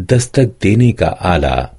दस्तक देने का आला।